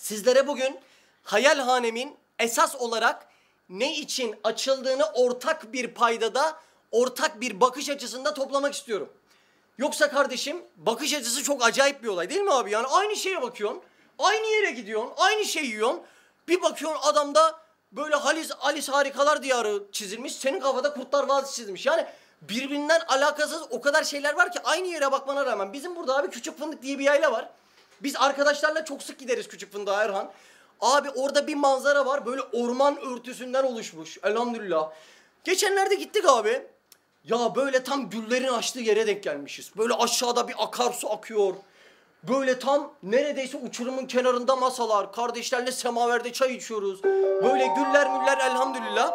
Sizlere bugün hayalhanemin esas olarak ne için açıldığını ortak bir paydada, ortak bir bakış açısında toplamak istiyorum. Yoksa kardeşim bakış açısı çok acayip bir olay değil mi abi? Yani aynı şeye bakıyorsun, aynı yere gidiyorsun, aynı şeyi yiyorsun. Bir bakıyorsun adamda böyle Halis, Alice Harikalar Diyarı çizilmiş, senin kafada Kurtlar Vadisi çizilmiş. Yani birbirinden alakasız o kadar şeyler var ki aynı yere bakmana rağmen. Bizim burada abi Küçük Fındık diye bir yayla var. Biz arkadaşlarla çok sık gideriz Küçük Fındık'a Erhan. Abi orada bir manzara var böyle orman örtüsünden oluşmuş elhamdülillah. Geçenlerde gittik abi. Ya böyle tam güllerin açtığı yere denk gelmişiz. Böyle aşağıda bir akarsu akıyor. Böyle tam neredeyse uçurumun kenarında masalar. Kardeşlerle semaverde çay içiyoruz. Böyle güller müller elhamdülillah.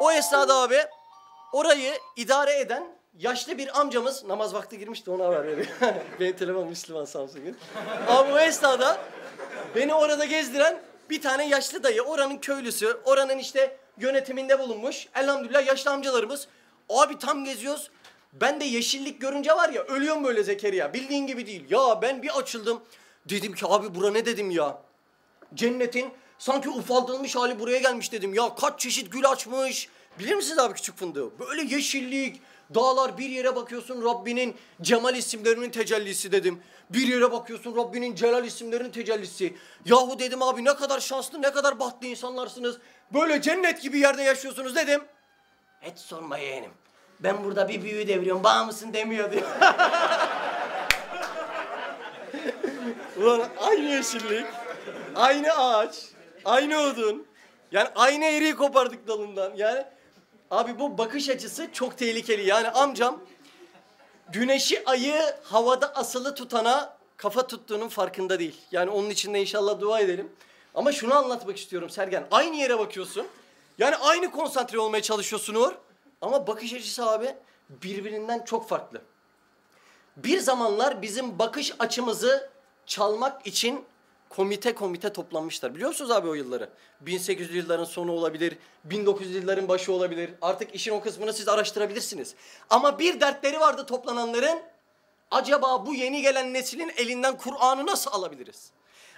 O esnada abi orayı idare eden yaşlı bir amcamız namaz vakti girmişti ona haber veriyor. Benim telefon Müslüman Samsung'un. Abi o esnada beni orada gezdiren bir tane yaşlı dayı oranın köylüsü oranın işte yönetiminde bulunmuş. Elhamdülillah yaşlı amcalarımız. Abi tam geziyoruz. Ben de yeşillik görünce var ya ölüyorum böyle Zekeriya. Bildiğin gibi değil. Ya ben bir açıldım. Dedim ki abi bura ne dedim ya. Cennetin sanki ufaldılmış hali buraya gelmiş dedim. Ya kaç çeşit gül açmış. Bilir misiniz abi küçük fındığı? Böyle yeşillik, dağlar bir yere bakıyorsun Rabbinin Cemal isimlerinin tecellisi dedim. Bir yere bakıyorsun Rabbinin Celal isimlerinin tecellisi. Yahu dedim abi ne kadar şanslı, ne kadar bahtlı insanlarsınız. Böyle cennet gibi yerde yaşıyorsunuz dedim. Hiç sorma yeğenim. Ben burada bir büyü deviriyorum, bağ mısın demiyor diyor. Ulan aynı yeşillik, aynı ağaç, aynı odun. Yani aynı eriği kopardık dalından. Yani abi bu bakış açısı çok tehlikeli. Yani amcam güneşi ayı havada asılı tutana kafa tuttuğunun farkında değil. Yani onun için de inşallah dua edelim. Ama şunu anlatmak istiyorum Sergen. Aynı yere bakıyorsun. Yani aynı konsantre olmaya çalışıyorsun Uğur. Ama bakış açısı abi birbirinden çok farklı. Bir zamanlar bizim bakış açımızı çalmak için komite komite toplanmışlar. Biliyor musunuz abi o yılları? 1800 yılların sonu olabilir, 1900 yılların başı olabilir. Artık işin o kısmını siz araştırabilirsiniz. Ama bir dertleri vardı toplananların. Acaba bu yeni gelen neslin elinden Kur'an'ı nasıl alabiliriz?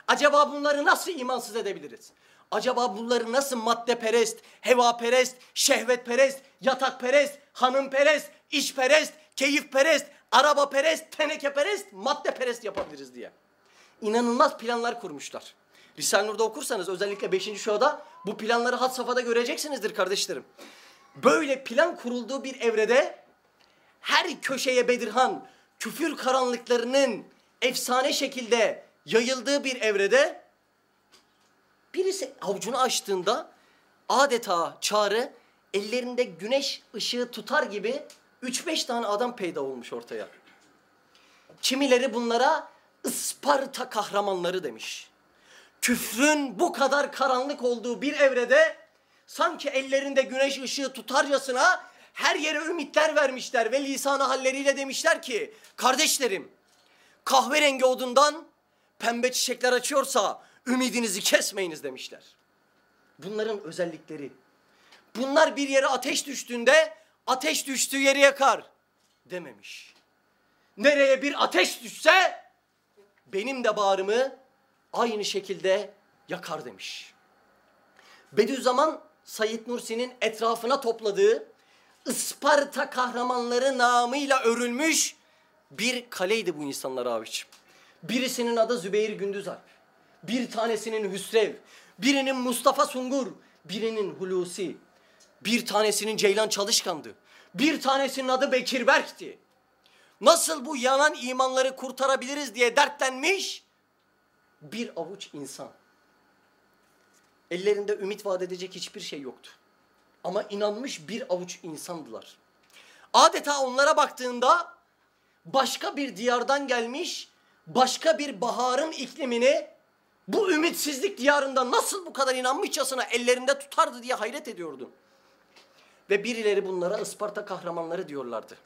Acaba bunları nasıl imansız edebiliriz? Acaba bunları nasıl maddeperest, hevaperest, şehvetperest, yatakperest, hanımperest, işperest, keyifperest, arabaperest, tenekeperest, maddeperest yapabiliriz diye. İnanılmaz planlar kurmuşlar. Risale-i Nur'da okursanız özellikle 5. şuada bu planları had safhada göreceksinizdir kardeşlerim. Böyle plan kurulduğu bir evrede her köşeye Bedirhan, küfür karanlıklarının efsane şekilde yayıldığı bir evrede birisi avucunu açtığında adeta çağrı ellerinde güneş ışığı tutar gibi 3-5 tane adam peyda olmuş ortaya. Kimileri bunlara Isparta kahramanları demiş. Küfrün bu kadar karanlık olduğu bir evrede sanki ellerinde güneş ışığı tutarcasına her yere ümitler vermişler ve lisanı halleriyle demişler ki kardeşlerim kahverengi odundan pembe çiçekler açıyorsa ümidinizi kesmeyiniz demişler. Bunların özellikleri. Bunlar bir yere ateş düştüğünde ateş düştüğü yeri yakar dememiş. Nereye bir ateş düşse benim de bağrımı aynı şekilde yakar demiş. Bediüzzaman Said Nursi'nin etrafına topladığı Isparta kahramanları namıyla örülmüş bir kaleydi bu insanlar abiciğim. Birisinin adı Zübeyir Gündüzalp. Bir tanesinin Hüsrev. Birinin Mustafa Sungur. Birinin Hulusi. Bir tanesinin Ceylan Çalışkan'dı. Bir tanesinin adı Bekir Berk'ti. Nasıl bu yanan imanları kurtarabiliriz diye dertlenmiş bir avuç insan. Ellerinde ümit vaat edecek hiçbir şey yoktu. Ama inanmış bir avuç insandılar. Adeta onlara baktığında başka bir diyardan gelmiş, başka bir baharın iklimini bu ümitsizlik diyarında nasıl bu kadar inanmışçasına ellerinde tutardı diye hayret ediyordum. Ve birileri bunlara Isparta kahramanları diyorlardı.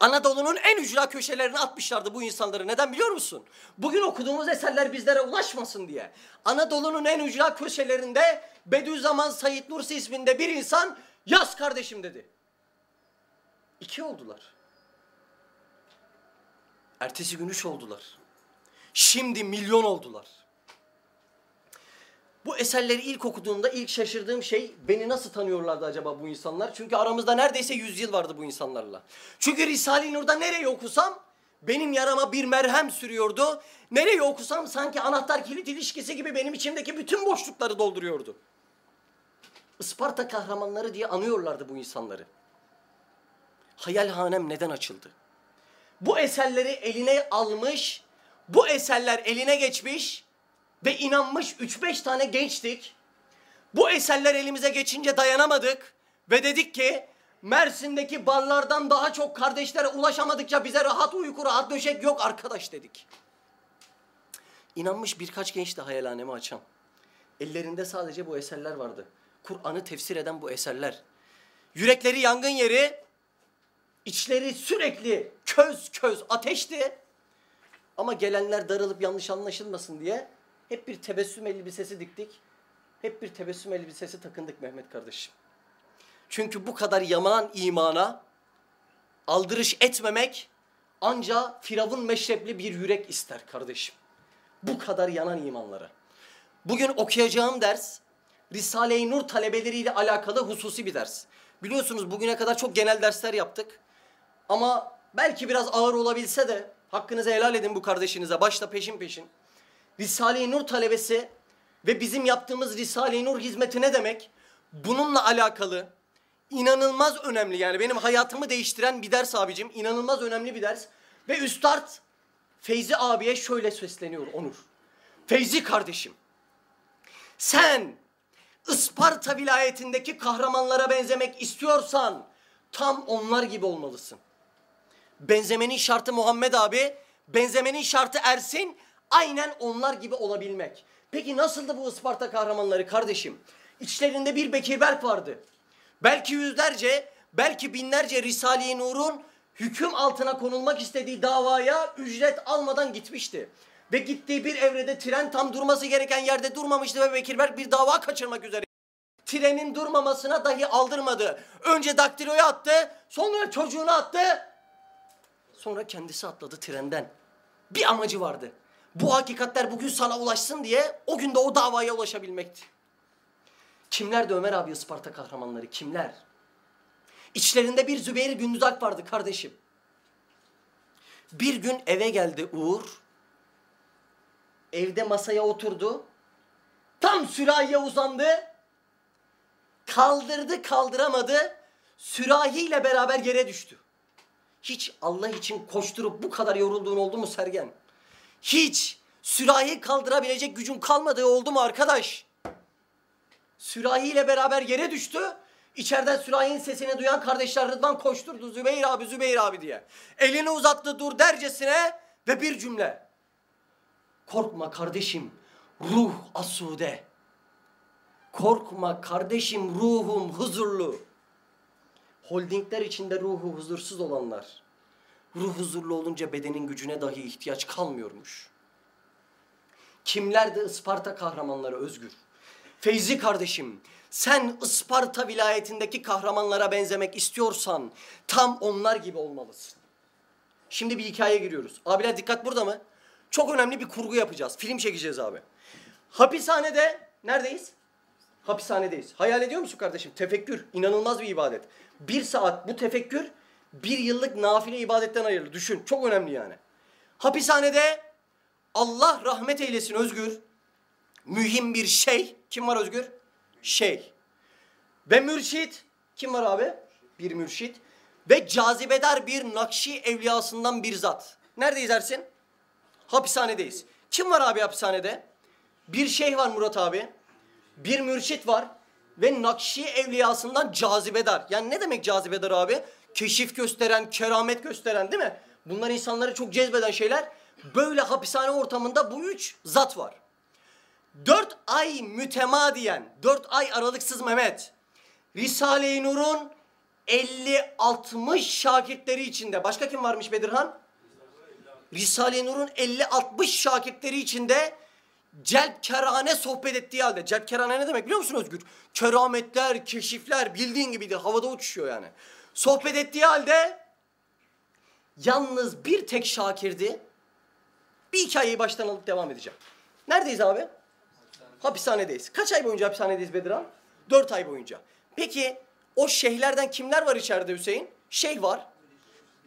Anadolu'nun en ücra köşelerine atmışlardı bu insanları. Neden biliyor musun? Bugün okuduğumuz eserler bizlere ulaşmasın diye. Anadolu'nun en ücra köşelerinde Bediüzzaman Said Nursi isminde bir insan yaz kardeşim dedi. İki oldular. Ertesi gün üç oldular. Şimdi milyon oldular. Bu eserleri ilk okuduğumda ilk şaşırdığım şey beni nasıl tanıyorlardı acaba bu insanlar? Çünkü aramızda neredeyse 100 yıl vardı bu insanlarla. Çünkü Risale-i Nur'da nereyi okusam benim yarama bir merhem sürüyordu. Nereyi okusam sanki anahtar kilit ilişkisi gibi benim içimdeki bütün boşlukları dolduruyordu. Isparta kahramanları diye anıyorlardı bu insanları. Hayalhanem neden açıldı? Bu eserleri eline almış, bu eserler eline geçmiş ve inanmış 3-5 tane gençtik. Bu eserler elimize geçince dayanamadık ve dedik ki Mersin'deki barlardan daha çok kardeşlere ulaşamadıkça bize rahat uyku, rahat döşek yok arkadaş dedik. İnanmış birkaç genç de hayalhanemi açan. Ellerinde sadece bu eserler vardı. Kur'an'ı tefsir eden bu eserler. Yürekleri yangın yeri, içleri sürekli köz köz ateşti. Ama gelenler darılıp yanlış anlaşılmasın diye hep bir tebessüm elbisesi diktik. Hep bir tebessüm elbisesi takındık Mehmet kardeşim. Çünkü bu kadar yaman imana aldırış etmemek anca firavun meşrepli bir yürek ister kardeşim. Bu kadar yanan imanlara. Bugün okuyacağım ders Risale-i Nur talebeleriyle alakalı hususi bir ders. Biliyorsunuz bugüne kadar çok genel dersler yaptık. Ama belki biraz ağır olabilse de hakkınızı helal edin bu kardeşinize başta peşin peşin. Risale-i Nur talebesi ve bizim yaptığımız Risale-i Nur hizmeti ne demek? Bununla alakalı inanılmaz önemli yani benim hayatımı değiştiren bir ders abicim. İnanılmaz önemli bir ders. Ve Üstad Feyzi abiye şöyle sesleniyor Onur. Feyzi kardeşim sen Isparta vilayetindeki kahramanlara benzemek istiyorsan tam onlar gibi olmalısın. Benzemenin şartı Muhammed abi, benzemenin şartı Ersin, aynen onlar gibi olabilmek. Peki nasıldı bu Isparta kahramanları kardeşim? İçlerinde bir Bekir Belk vardı. Belki yüzlerce, belki binlerce Risale-i Nur'un hüküm altına konulmak istediği davaya ücret almadan gitmişti. Ve gittiği bir evrede tren tam durması gereken yerde durmamıştı ve Bekir Berk bir dava kaçırmak üzere. Trenin durmamasına dahi aldırmadı. Önce daktiloyu attı, sonra çocuğunu attı. Sonra kendisi atladı trenden. Bir amacı vardı. Bu hakikatler bugün sana ulaşsın diye o gün de o davaya ulaşabilmekti. Kimlerdi Ömer abi Isparta kahramanları? Kimler? İçlerinde bir Zübeyir Gündüzalp vardı kardeşim. Bir gün eve geldi Uğur. Evde masaya oturdu. Tam sürahiye uzandı. Kaldırdı kaldıramadı. Sürahiyle beraber yere düştü. Hiç Allah için koşturup bu kadar yorulduğun oldu mu Sergen? Hiç sürahi kaldırabilecek gücün kalmadığı oldu mu arkadaş? Sürahiyle beraber yere düştü. İçeriden sürahinin sesini duyan kardeşler Rıdvan koşturdu Zübeyir abi Zübeyir abi diye. Elini uzattı dur dercesine ve bir cümle. Korkma kardeşim ruh asude. Korkma kardeşim ruhum huzurlu. Holdingler içinde ruhu huzursuz olanlar. Ruh huzurlu olunca bedenin gücüne dahi ihtiyaç kalmıyormuş. Kimler de Isparta kahramanları Özgür? Feyzi kardeşim, sen Isparta vilayetindeki kahramanlara benzemek istiyorsan tam onlar gibi olmalısın. Şimdi bir hikaye giriyoruz. Abiler dikkat burada mı? Çok önemli bir kurgu yapacağız. Film çekeceğiz abi. Hapishanede neredeyiz? Hapishanedeyiz. Hayal ediyor musun kardeşim? Tefekkür inanılmaz bir ibadet. Bir saat bu tefekkür bir yıllık nafile ibadetten ayrılır. Düşün çok önemli yani. Hapishanede Allah rahmet eylesin Özgür. Mühim bir şey. Kim var Özgür? Şey. Ve mürşit. Kim var abi? Bir mürşit. Ve cazibedar bir Nakşi evliyasından bir zat. Neredeyiz Ersin? Hapishanedeyiz. Kim var abi hapishanede? Bir şey var Murat abi. Bir mürşit var. Ve Nakşi evliyasından cazibedar. Yani ne demek cazibedar abi? Keşif gösteren, keramet gösteren değil mi? Bunlar insanları çok cezbeden şeyler. Böyle hapishane ortamında bu üç zat var. Dört ay mütemadiyen, dört ay aralıksız Mehmet, Risale-i Nur'un 50-60 şakirtleri içinde. Başka kim varmış Bedirhan? Risale-i Nur'un 50-60 şakirtleri içinde celp kerane sohbet ettiği halde. Celp kerane ne demek biliyor musun Özgür? Kerametler, keşifler bildiğin gibidir. Havada uçuşuyor yani. Sohbet ettiği halde yalnız bir tek şakirdi. Bir hikayeyi baştan alıp devam edeceğim. Neredeyiz abi? Hapishanedeyiz. Kaç ay boyunca hapishanedeyiz Bedirhan? Dört ay boyunca. Peki o şeyhlerden kimler var içeride Hüseyin? Şeyh var.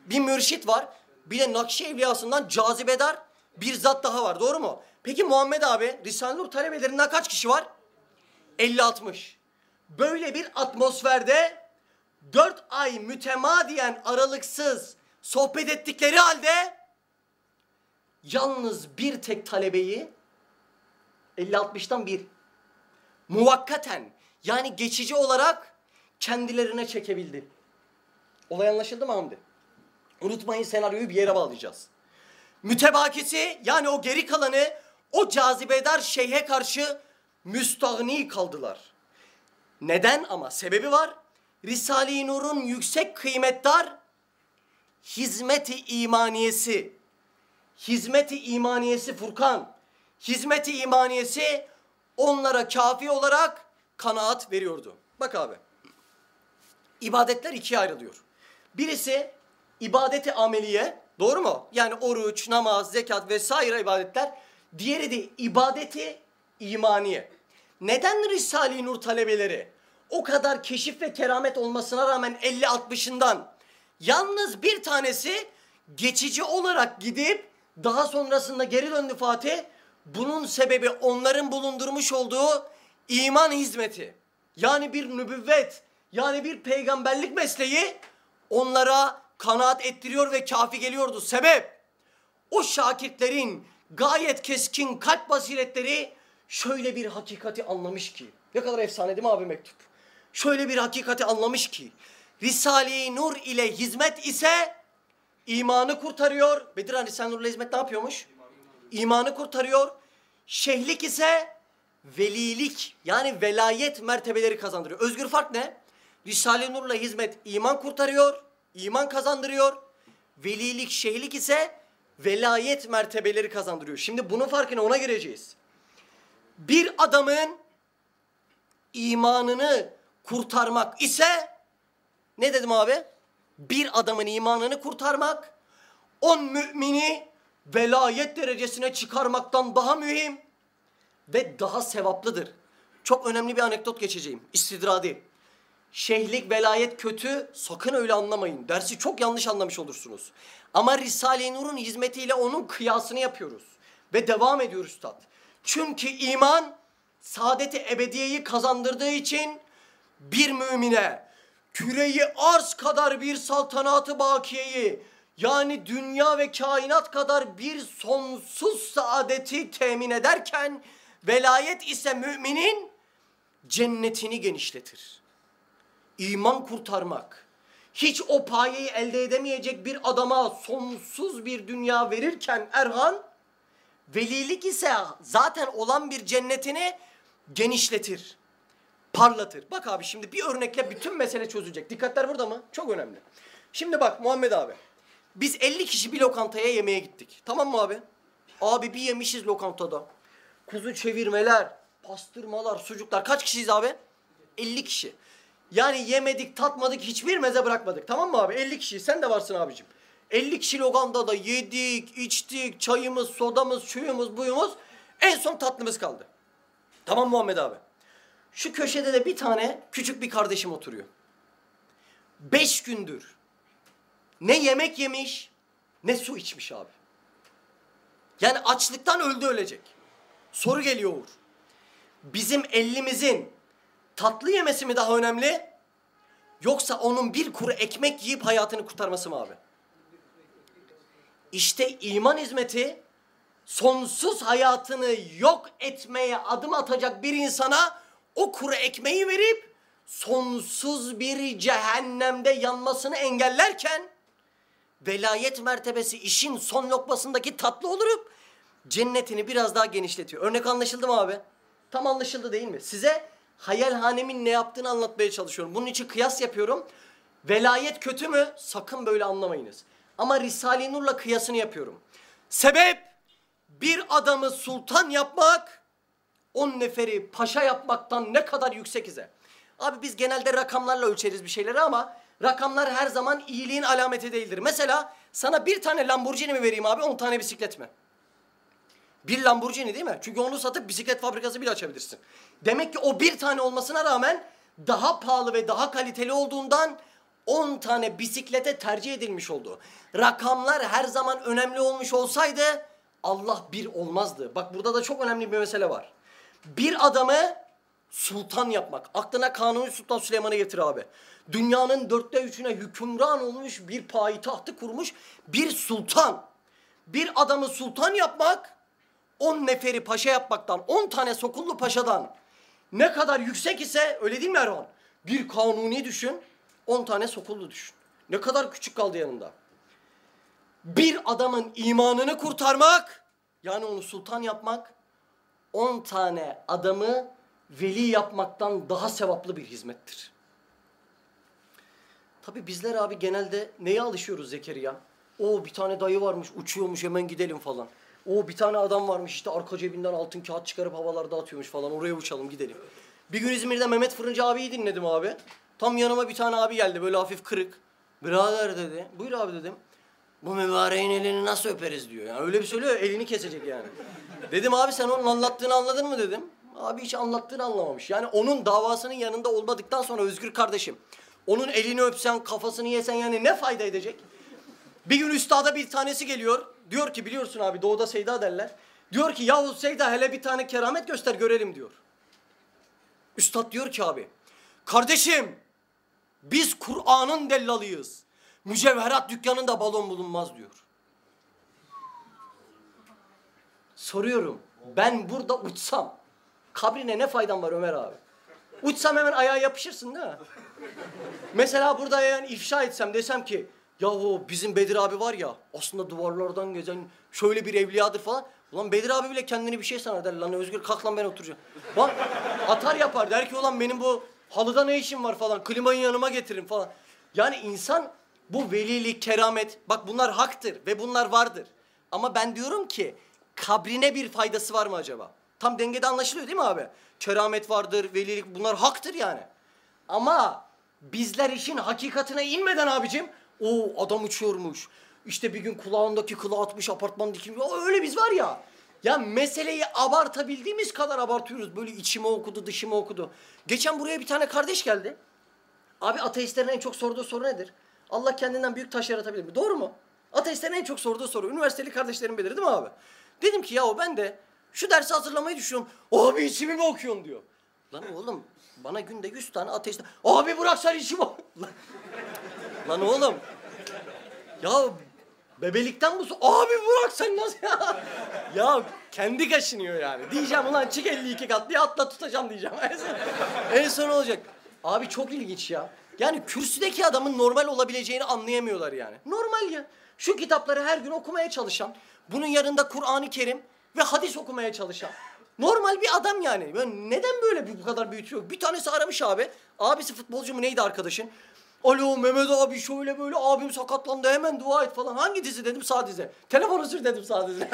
Bir mürşit var. Bir de Nakşi Evliyasından cazibedar bir zat daha var. Doğru mu? Peki Muhammed abi Risale-i Nur talebelerinden kaç kişi var? 50-60. Böyle bir atmosferde dört ay mütemadiyen aralıksız sohbet ettikleri halde yalnız bir tek talebeyi 50-60'tan bir muvakkaten yani geçici olarak kendilerine çekebildi. Olay anlaşıldı mı Hamdi? Unutmayın senaryoyu bir yere bağlayacağız. Mütebakisi yani o geri kalanı o cazibedar şeyhe karşı müstahni kaldılar. Neden ama sebebi var. Risale-i Nur'un yüksek kıymetdar hizmeti imaniyesi. Hizmeti imaniyesi Furkan. Hizmeti imaniyesi onlara kafi olarak kanaat veriyordu. Bak abi. İbadetler ikiye ayrılıyor. Birisi ibadeti ameliye, doğru mu? Yani oruç, namaz, zekat vesaire ibadetler. Diğeri de ibadeti imaniye. Neden Risale-i Nur talebeleri o kadar keşif ve keramet olmasına rağmen 50-60'ından yalnız bir tanesi geçici olarak gidip daha sonrasında geri döndü Fatih. Bunun sebebi onların bulundurmuş olduğu iman hizmeti. Yani bir nübüvvet, yani bir peygamberlik mesleği onlara kanaat ettiriyor ve kafi geliyordu. Sebep o şakirtlerin gayet keskin kalp basiretleri şöyle bir hakikati anlamış ki. Ne kadar efsane değil mi abi mektup? Şöyle bir hakikati anlamış ki. Risale-i Nur ile hizmet ise imanı kurtarıyor. Bedirhan Risale-i Nur ile hizmet ne yapıyormuş? İmanı kurtarıyor. Şehlik ise velilik yani velayet mertebeleri kazandırıyor. Özgür fark ne? Risale-i Nur'la hizmet iman kurtarıyor, iman kazandırıyor. Velilik, şehlik ise velayet mertebeleri kazandırıyor. Şimdi bunun farkına ona gireceğiz. Bir adamın imanını kurtarmak ise ne dedim abi? Bir adamın imanını kurtarmak on mümini velayet derecesine çıkarmaktan daha mühim ve daha sevaplıdır. Çok önemli bir anekdot geçeceğim. İstidradi. Şehlik, velayet kötü sakın öyle anlamayın. Dersi çok yanlış anlamış olursunuz. Ama Risale-i Nur'un hizmetiyle onun kıyasını yapıyoruz. Ve devam ediyoruz tat. Çünkü iman saadeti ebediyeyi kazandırdığı için bir mümine küreyi arz kadar bir saltanatı bakiyeyi yani dünya ve kainat kadar bir sonsuz saadeti temin ederken velayet ise müminin cennetini genişletir. İman kurtarmak, hiç o payeyi elde edemeyecek bir adama sonsuz bir dünya verirken Erhan, velilik ise zaten olan bir cennetini genişletir, parlatır. Bak abi şimdi bir örnekle bütün mesele çözülecek. Dikkatler burada mı? Çok önemli. Şimdi bak Muhammed abi. Biz 50 kişi bir lokantaya yemeğe gittik. Tamam mı abi? Abi bir yemişiz lokantada. Kuzu çevirmeler, pastırmalar, sucuklar. Kaç kişiyiz abi? 50 kişi. Yani yemedik, tatmadık, hiçbir meze bırakmadık. Tamam mı abi? 50 kişi. Sen de varsın abicim. 50 kişi lokantada yedik, içtik, çayımız, sodamız, şuyumuz, buyumuz. En son tatlımız kaldı. Tamam Muhammed abi. Şu köşede de bir tane küçük bir kardeşim oturuyor. Beş gündür ne yemek yemiş ne su içmiş abi. Yani açlıktan öldü ölecek. Soru geliyor Uğur. Bizim elimizin tatlı yemesi mi daha önemli? Yoksa onun bir kuru ekmek yiyip hayatını kurtarması mı abi? İşte iman hizmeti sonsuz hayatını yok etmeye adım atacak bir insana o kuru ekmeği verip sonsuz bir cehennemde yanmasını engellerken velayet mertebesi işin son lokmasındaki tatlı olurup cennetini biraz daha genişletiyor. Örnek anlaşıldı mı abi? Tam anlaşıldı değil mi? Size hayalhanemin ne yaptığını anlatmaya çalışıyorum. Bunun için kıyas yapıyorum. Velayet kötü mü? Sakın böyle anlamayınız. Ama Risale-i Nur'la kıyasını yapıyorum. Sebep bir adamı sultan yapmak, on neferi paşa yapmaktan ne kadar yüksek. Abi biz genelde rakamlarla ölçeriz bir şeyleri ama rakamlar her zaman iyiliğin alameti değildir. Mesela sana bir tane Lamborghini mi vereyim abi, on tane bisiklet mi? Bir Lamborghini değil mi? Çünkü onu satıp bisiklet fabrikası bile açabilirsin. Demek ki o bir tane olmasına rağmen daha pahalı ve daha kaliteli olduğundan 10 tane bisiklete tercih edilmiş oldu. Rakamlar her zaman önemli olmuş olsaydı Allah bir olmazdı. Bak burada da çok önemli bir mesele var. Bir adamı sultan yapmak. Aklına Kanuni Sultan Süleyman'ı getir abi. Dünyanın dörtte üçüne hükümran olmuş bir payitahtı kurmuş bir sultan. Bir adamı sultan yapmak, on neferi paşa yapmaktan, on tane sokullu paşadan ne kadar yüksek ise öyle değil mi Erhan? Bir kanuni düşün, on tane sokullu düşün. Ne kadar küçük kaldı yanında. Bir adamın imanını kurtarmak, yani onu sultan yapmak, on tane adamı veli yapmaktan daha sevaplı bir hizmettir. Tabi bizler abi genelde neye alışıyoruz Zekeriya? O bir tane dayı varmış uçuyormuş hemen gidelim falan. O bir tane adam varmış işte arka cebinden altın kağıt çıkarıp havalarda atıyormuş falan oraya uçalım gidelim. Bir gün İzmir'de Mehmet Fırıncı abiyi dinledim abi. Tam yanıma bir tane abi geldi böyle hafif kırık. Birader dedi. Buyur abi dedim. Bu mübareğin elini nasıl öperiz diyor. Yani öyle bir söylüyor elini kesecek yani. Dedim abi sen onun anlattığını anladın mı dedim. Abi hiç anlattığını anlamamış. Yani onun davasının yanında olmadıktan sonra Özgür kardeşim. Onun elini öpsen, kafasını yesen yani ne fayda edecek? Bir gün üstada bir tanesi geliyor. Diyor ki biliyorsun abi doğuda Seyda derler. Diyor ki yahu Seyda hele bir tane keramet göster görelim diyor. Üstad diyor ki abi. Kardeşim biz Kur'an'ın dellalıyız. Mücevherat dükkanında balon bulunmaz diyor. Soruyorum ben burada uçsam kabrine ne faydan var Ömer abi? Uçsam hemen ayağa yapışırsın değil mi? Mesela burada yani ifşa etsem desem ki yahu bizim Bedir abi var ya aslında duvarlardan gezen şöyle bir evliyadır falan. Ulan Bedir abi bile kendini bir şey sanar der. Lan Özgür kalk lan ben oturacağım. Bak atar yapar der ki ulan benim bu halıda ne işim var falan. Klimayı yanıma getirin falan. Yani insan bu velilik, keramet bak bunlar haktır ve bunlar vardır. Ama ben diyorum ki kabrine bir faydası var mı acaba? Tam dengede anlaşılıyor değil mi abi? Keramet vardır, velilik bunlar haktır yani. Ama bizler işin hakikatine inmeden abicim o adam uçuyormuş. İşte bir gün kulağındaki kılı atmış apartman dikilmiş. Öyle biz var ya. Ya meseleyi abartabildiğimiz kadar abartıyoruz. Böyle içime okudu, dışıma okudu. Geçen buraya bir tane kardeş geldi. Abi ateistlerin en çok sorduğu soru nedir? Allah kendinden büyük taş yaratabilir mi? Doğru mu? Ateistlerin en çok sorduğu soru. Üniversiteli kardeşlerim bilir değil mi abi? Dedim ki yahu ben de şu dersi hazırlamayı düşünüyorum. Abi içimi mi okuyorsun diyor. Lan oğlum bana günde yüz tane ateist... Abi bırak sen içimi Lan, lan oğlum. Ya bebelikten bu... Abi bırak sen nasıl ya? ya kendi kaşınıyor yani. Diyeceğim ulan çık 52 kat bir atla tutacağım diyeceğim. En son, en son olacak. Abi çok ilginç ya. Yani kürsüdeki adamın normal olabileceğini anlayamıyorlar yani. Normal ya. Şu kitapları her gün okumaya çalışan, bunun yanında Kur'an-ı Kerim ve hadis okumaya çalışan. Normal bir adam yani. yani neden böyle bu kadar büyütüyor? Bir tanesi aramış abi. Abisi futbolcu mu neydi arkadaşın? Alo Mehmet abi şöyle böyle abim sakatlandı hemen dua et falan. Hangi dizi dedim sağ dizi. Telefonu sür dedim sağ dizi.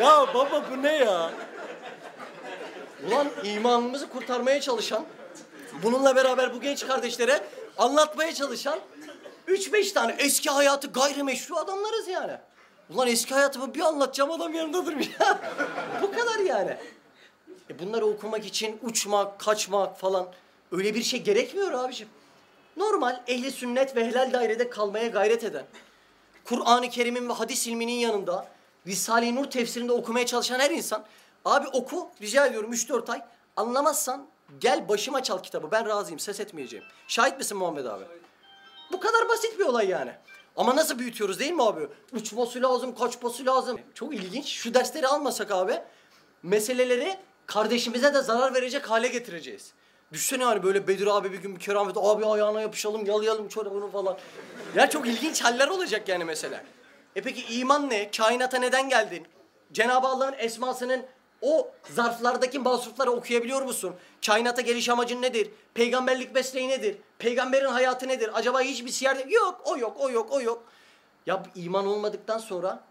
ya baba bu ne ya? Ulan imanımızı kurtarmaya çalışan, bununla beraber bu genç kardeşlere anlatmaya çalışan üç beş tane eski hayatı gayrimeşru adamlarız yani. Ulan eski hayatımı bir anlatacağım adam yanında durmuş ya. bu kadar yani. E bunları okumak için uçmak, kaçmak falan öyle bir şey gerekmiyor abiciğim. Normal ehli sünnet ve helal dairede kalmaya gayret eden, Kur'an-ı Kerim'in ve hadis ilminin yanında Risale-i Nur tefsirinde okumaya çalışan her insan abi oku rica ediyorum 3-4 ay anlamazsan gel başıma çal kitabı ben razıyım ses etmeyeceğim. Şahit misin Muhammed abi? Bu kadar basit bir olay yani. Ama nasıl büyütüyoruz değil mi abi? Uçması lazım, kaçması lazım. Çok ilginç. Şu dersleri almasak abi meseleleri kardeşimize de zarar verecek hale getireceğiz. Düşünsene yani böyle Bedir abi bir gün bir keramet abi ayağına yapışalım yalayalım çorabını falan. Ya çok ilginç haller olacak yani mesela. E peki iman ne? Kainata neden geldin? Cenab-ı Allah'ın esmasının o zarflardaki masrufları okuyabiliyor musun? Kainata geliş amacın nedir? Peygamberlik mesleği nedir? Peygamberin hayatı nedir? Acaba hiçbir siyerde yok, o yok, o yok, o yok. Ya iman olmadıktan sonra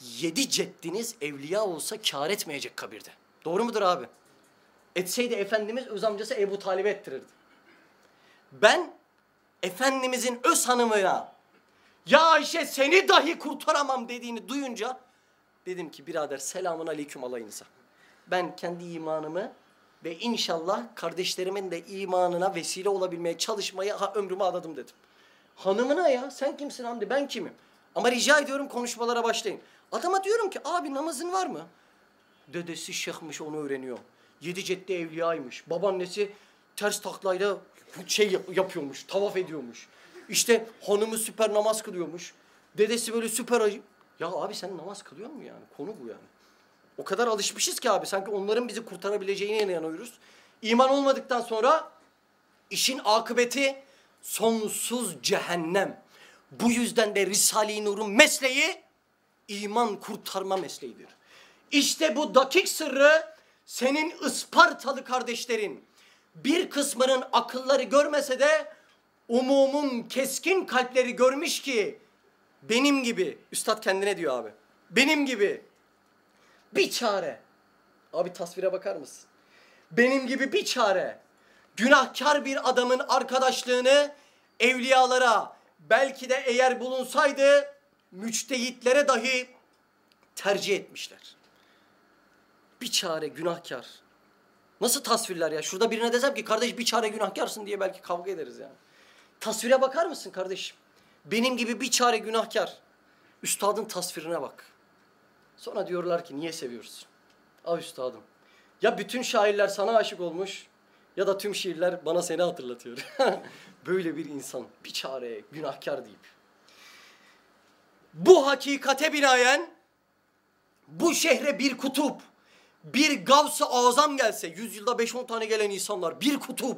yedi ceddiniz evliya olsa kar etmeyecek kabirde. Doğru mudur abi? Etseydi Efendimiz öz amcası Ebu Talib'e ettirirdi. Ben Efendimizin öz hanımına Ya Ayşe seni dahi kurtaramam dediğini duyunca dedim ki birader selamun aleyküm alayınıza. Ben kendi imanımı ve inşallah kardeşlerimin de imanına vesile olabilmeye çalışmayı ha, ömrümü adadım dedim. Hanımına ya sen kimsin Hamdi ben kimim? Ama rica ediyorum konuşmalara başlayın. Adama diyorum ki abi namazın var mı? Dedesi şeyhmiş onu öğreniyor. Yedi ceddi evliyaymış. Babaannesi ters taklayla şey yap- yapıyormuş, tavaf ediyormuş. İşte hanımı süper namaz kılıyormuş. Dedesi böyle süper. Ya abi sen namaz kılıyor mu yani? Konu bu yani. O kadar alışmışız ki abi sanki onların bizi kurtarabileceğine inanıyoruz. İman olmadıktan sonra işin akıbeti sonsuz cehennem. Bu yüzden de Risale-i Nur'un mesleği iman kurtarma mesleğidir. İşte bu dakik sırrı senin Ispartalı kardeşlerin bir kısmının akılları görmese de umumun keskin kalpleri görmüş ki benim gibi, üstad kendine diyor abi, benim gibi bir çare. Abi tasvire bakar mısın? Benim gibi bir çare. Günahkar bir adamın arkadaşlığını evliyalara belki de eğer bulunsaydı müçtehitlere dahi tercih etmişler. Bir çare günahkar. Nasıl tasvirler ya? Şurada birine desem ki kardeş bir çare günahkarsın diye belki kavga ederiz yani. Tasvire bakar mısın kardeşim? Benim gibi bir çare günahkar. Üstadın tasvirine bak. Sonra diyorlar ki niye seviyorsun? Ah üstadım. Ya bütün şairler sana aşık olmuş ya da tüm şiirler bana seni hatırlatıyor. Böyle bir insan bir çare günahkar deyip. Bu hakikate binaen bu şehre bir kutup, bir gavs-ı azam gelse, yüzyılda 5-10 tane gelen insanlar, bir kutup,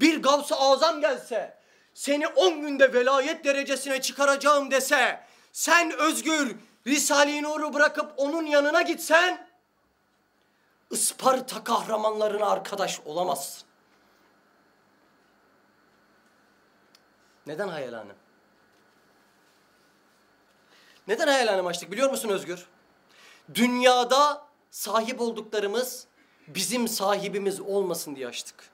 bir gavs-ı azam gelse, seni 10 günde velayet derecesine çıkaracağım dese, sen özgür Risale-i Nur'u bırakıp onun yanına gitsen, Isparta kahramanlarına arkadaş olamazsın. Neden hayalhanem? Neden hayalhanem açtık biliyor musun Özgür? Dünyada sahip olduklarımız bizim sahibimiz olmasın diye açtık.